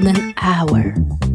golden hour.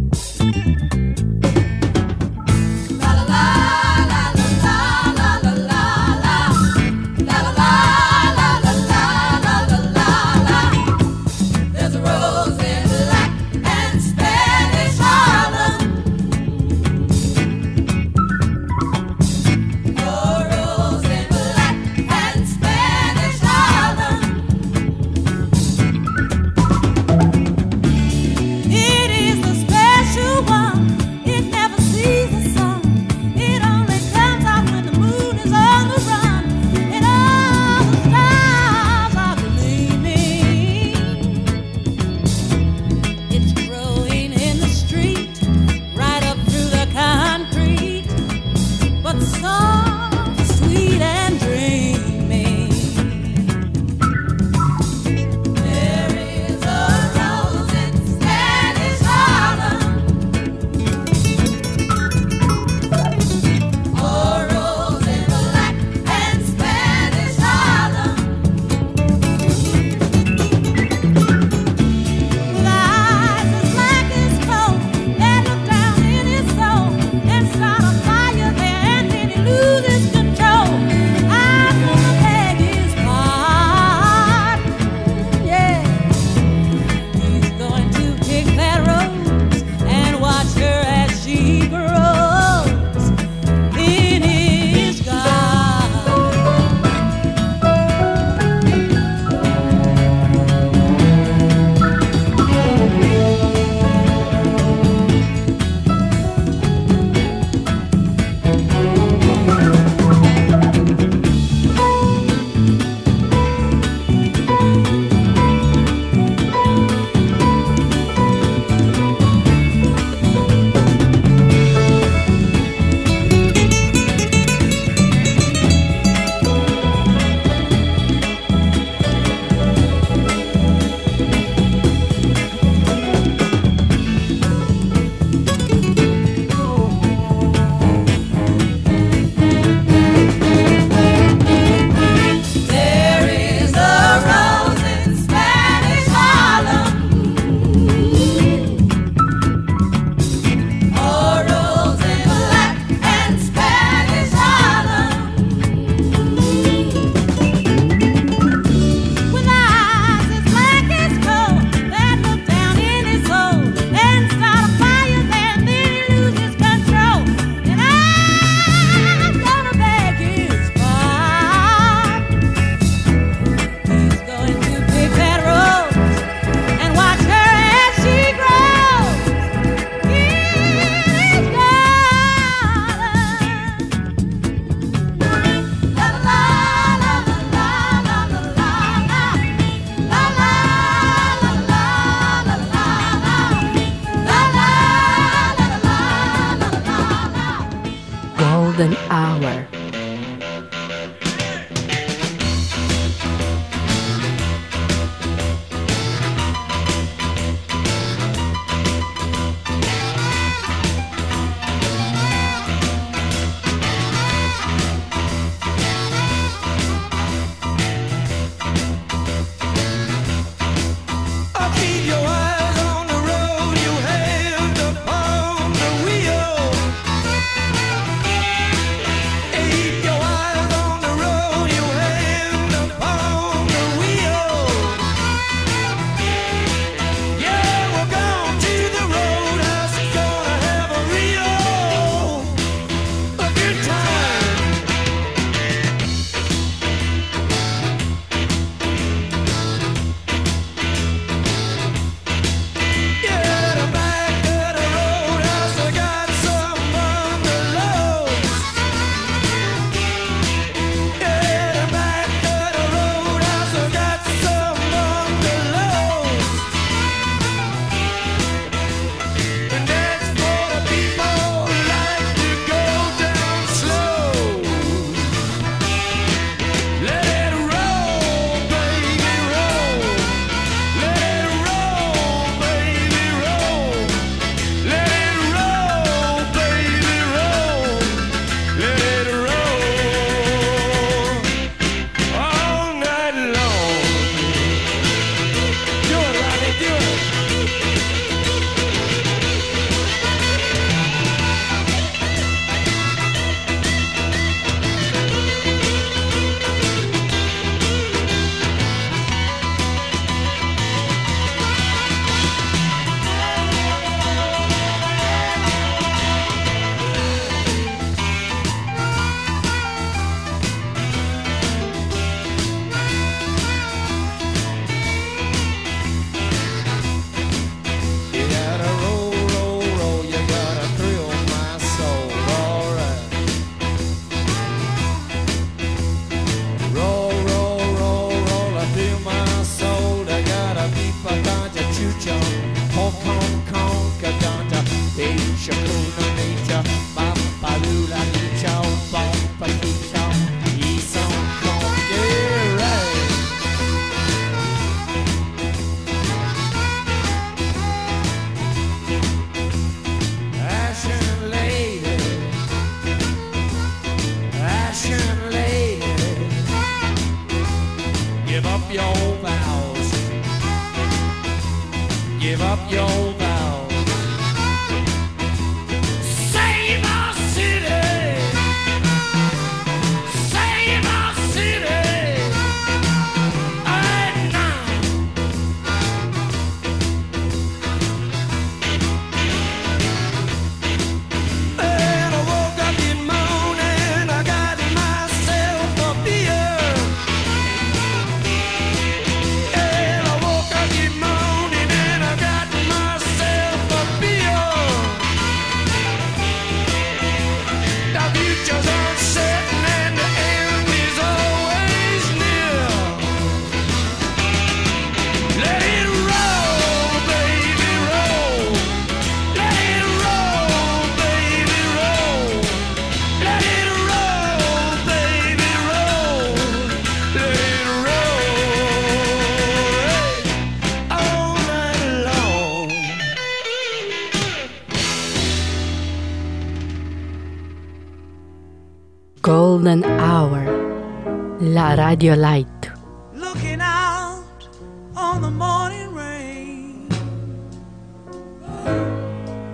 Radio Light. Looking out on the morning rain,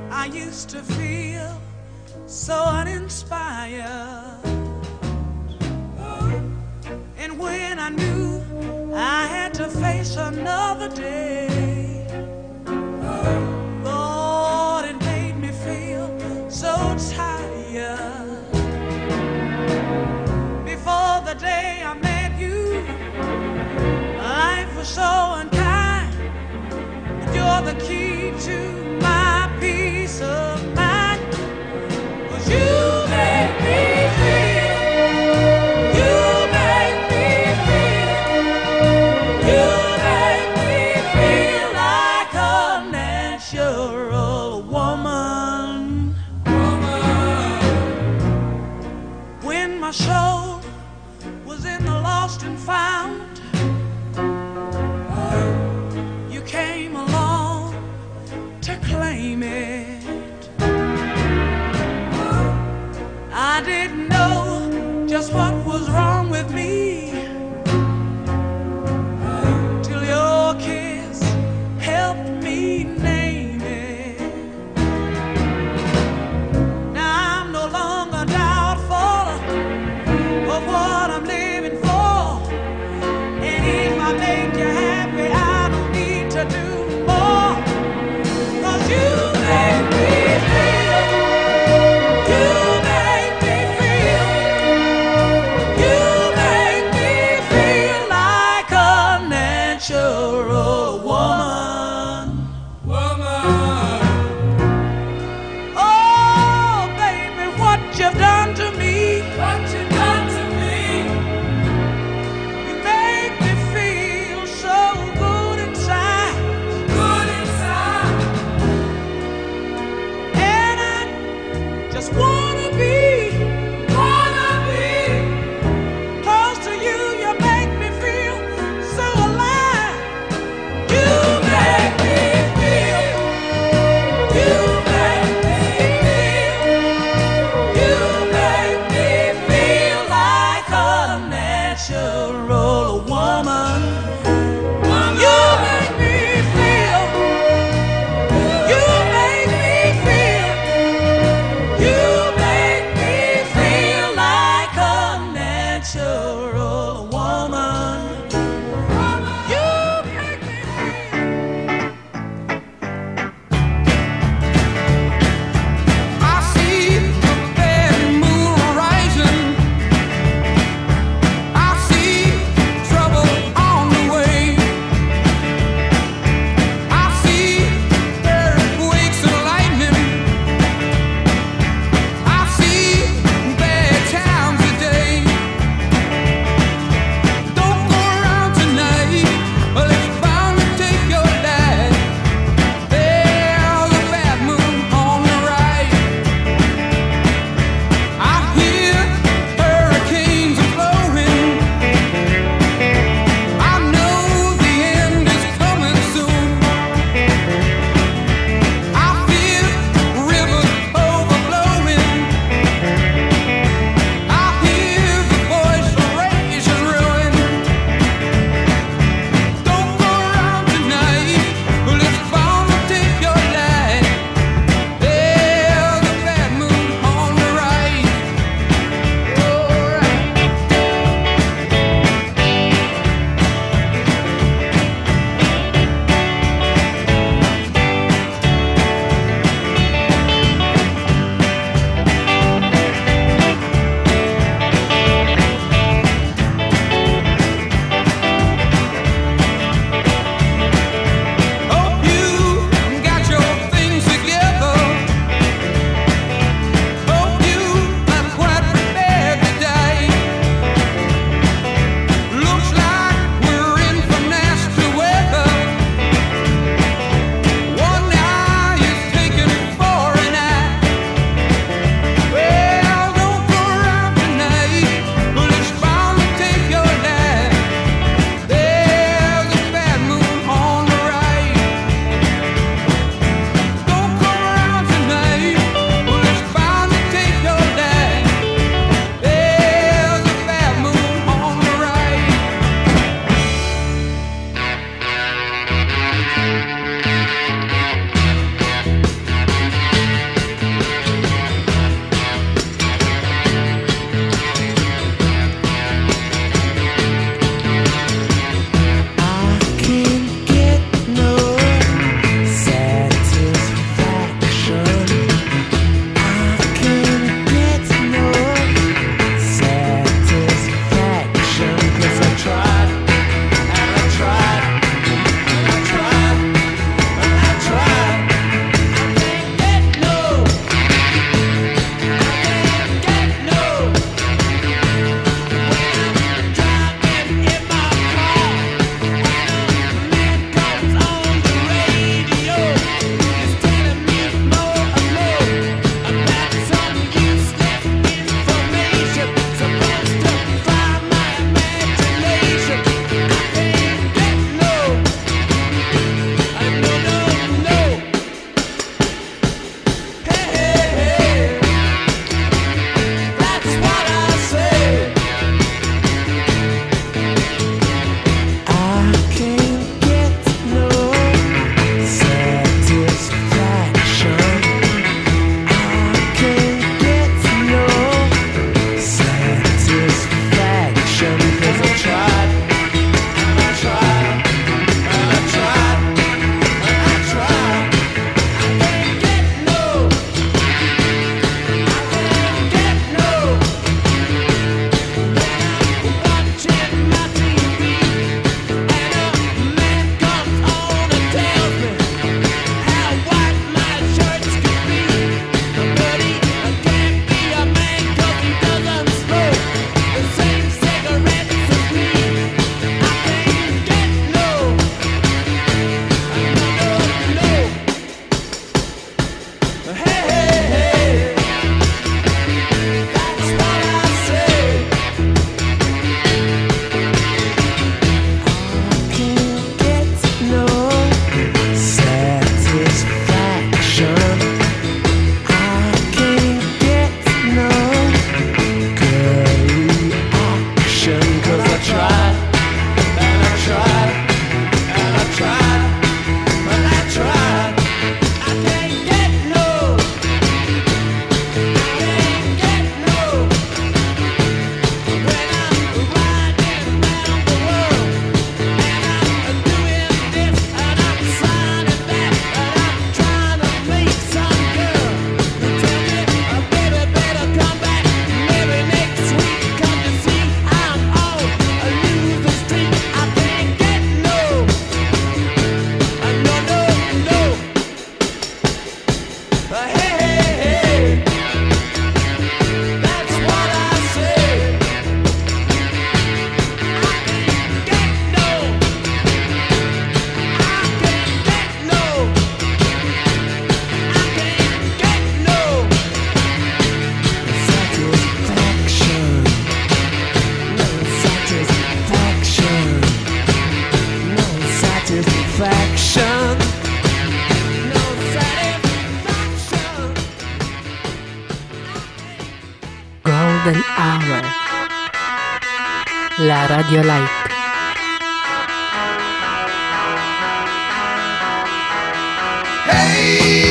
I used to feel so uninspired. And when I knew I had to face another day. so unkind, you're the key to. Golden Hour. La Radio Light. Hey!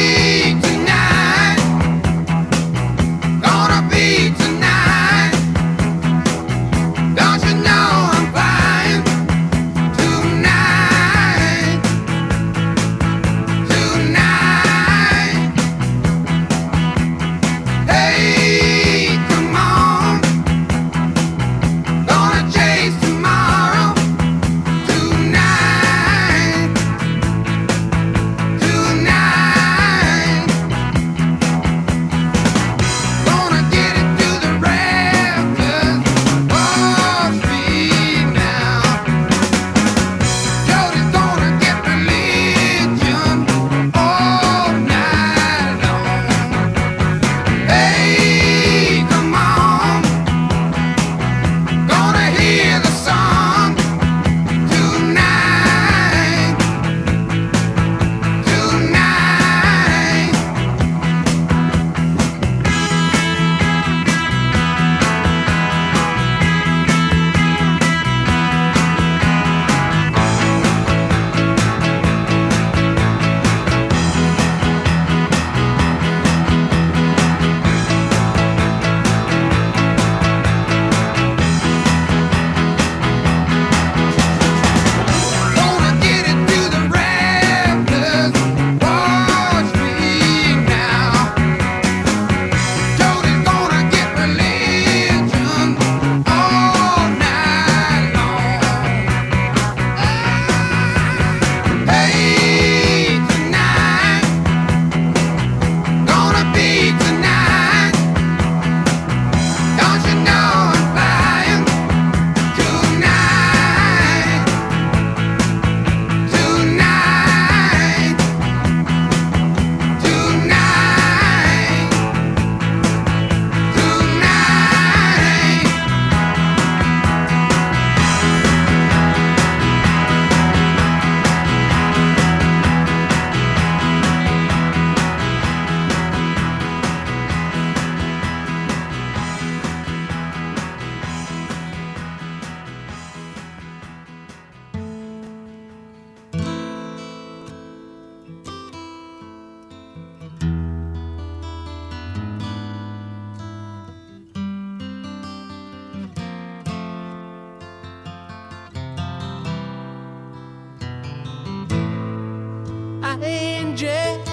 angel,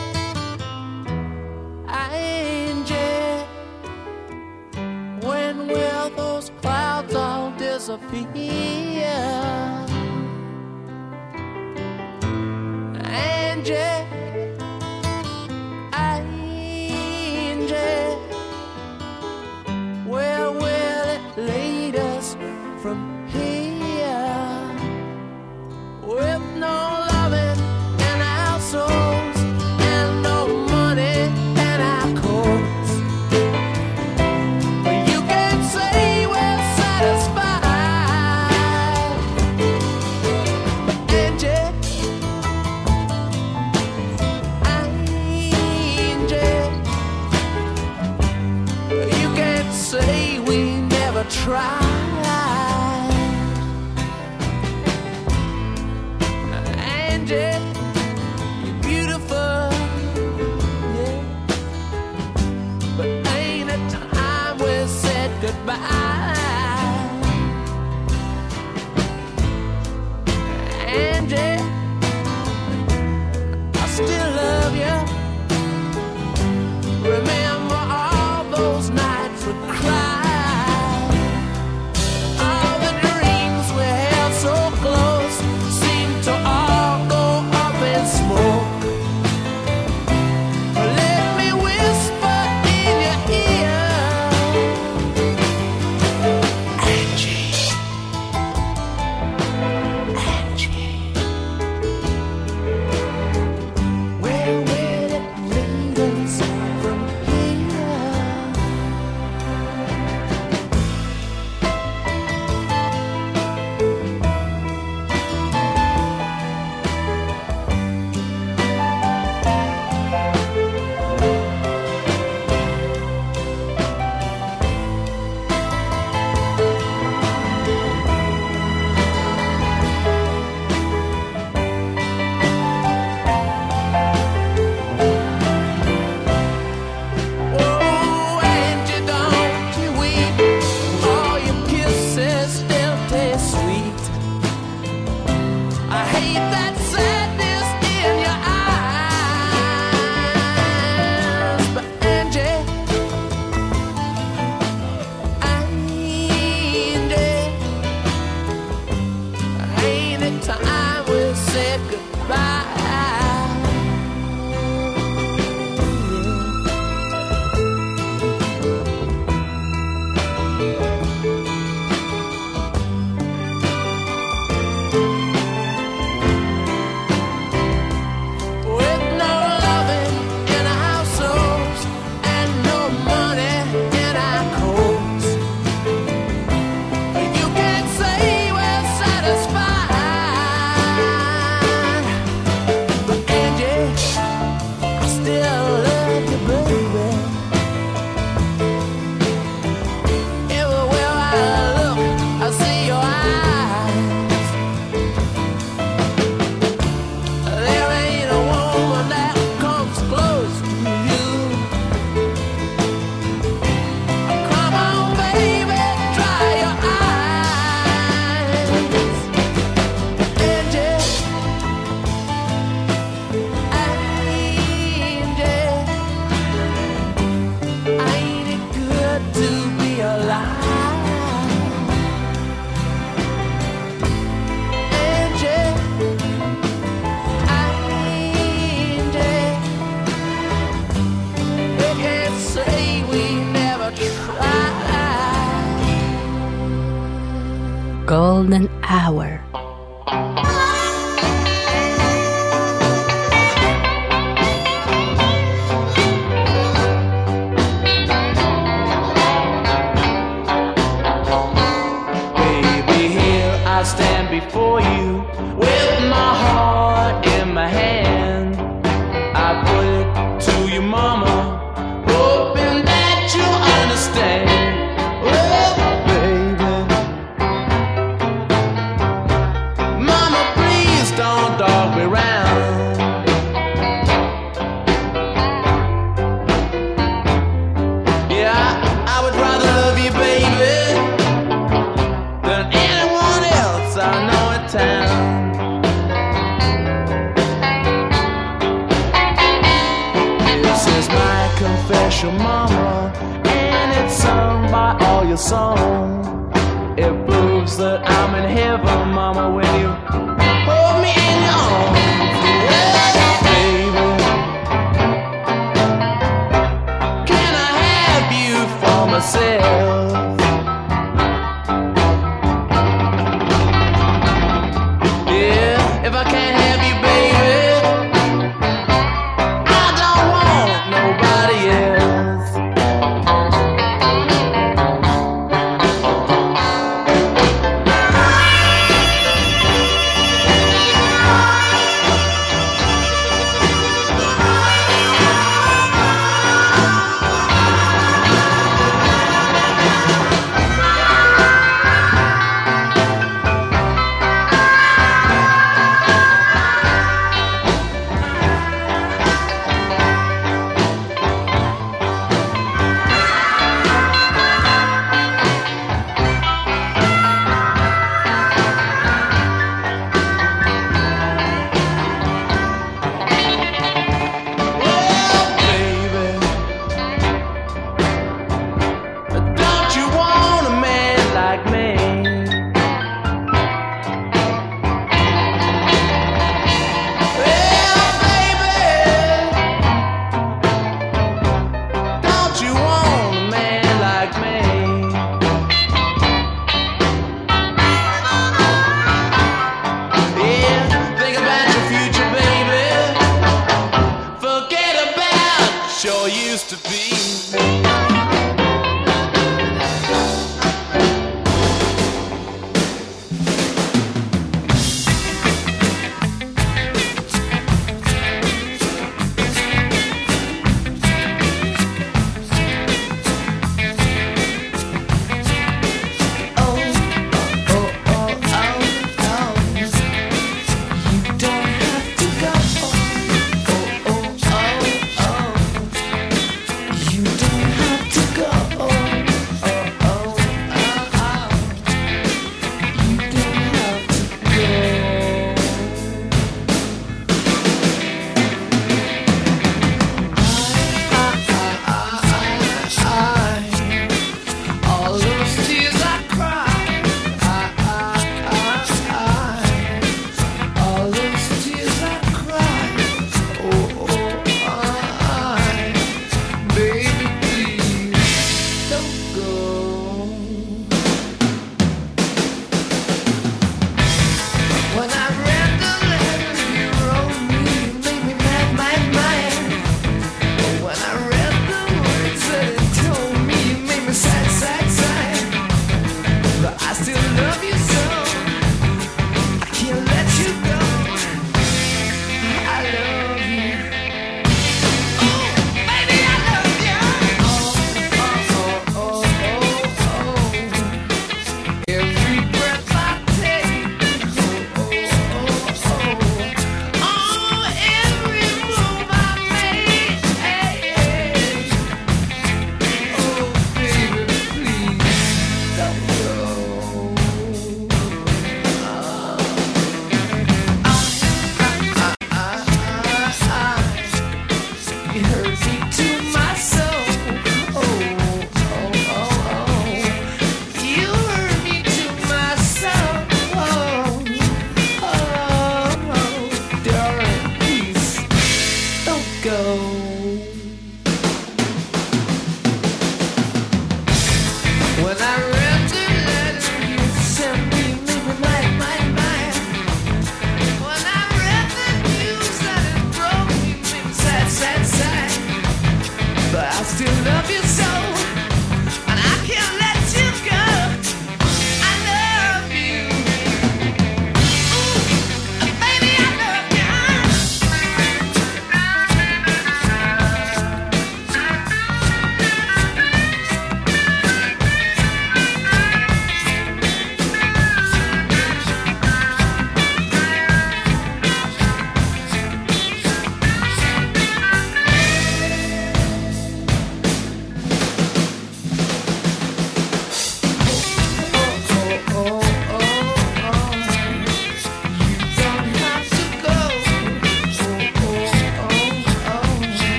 angel. When will those clouds all disappear? try. still love you.